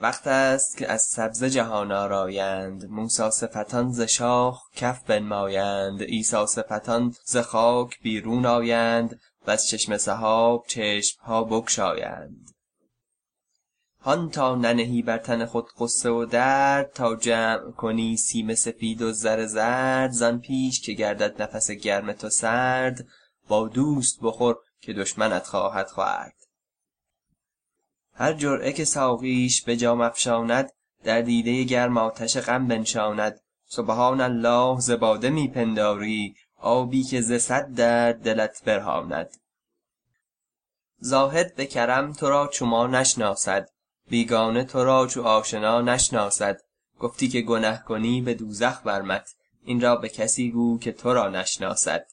وقت است که از سبزه جهان آرایند موسی صفتان ز شاخ کف بنمایند عیسی صفتان ز خاک بیرون آیند چشمه سحاب چشم ها بگشایند. هان تا ننهی بر تن خود غصه و درد تا جمع کنی سیم سفید و زر زرد زآن پیش که گردد نفس گرم تو سرد با دوست بخور که دشمنت خواهد خورد. هر جرعه که ساقیش به جام افشاند در دیده گرم آتش غم بنشاند. سبحان الله ز باده می پنداری آبی که ز صد درد دلت برهاند. زاهد به کرم تو را چو ما نشناسد بیگانه تو را چو آشنا نشناسد. گفتی که گنه کنی به دوزخ برمت این را به کسی گو که تو را نشناسد.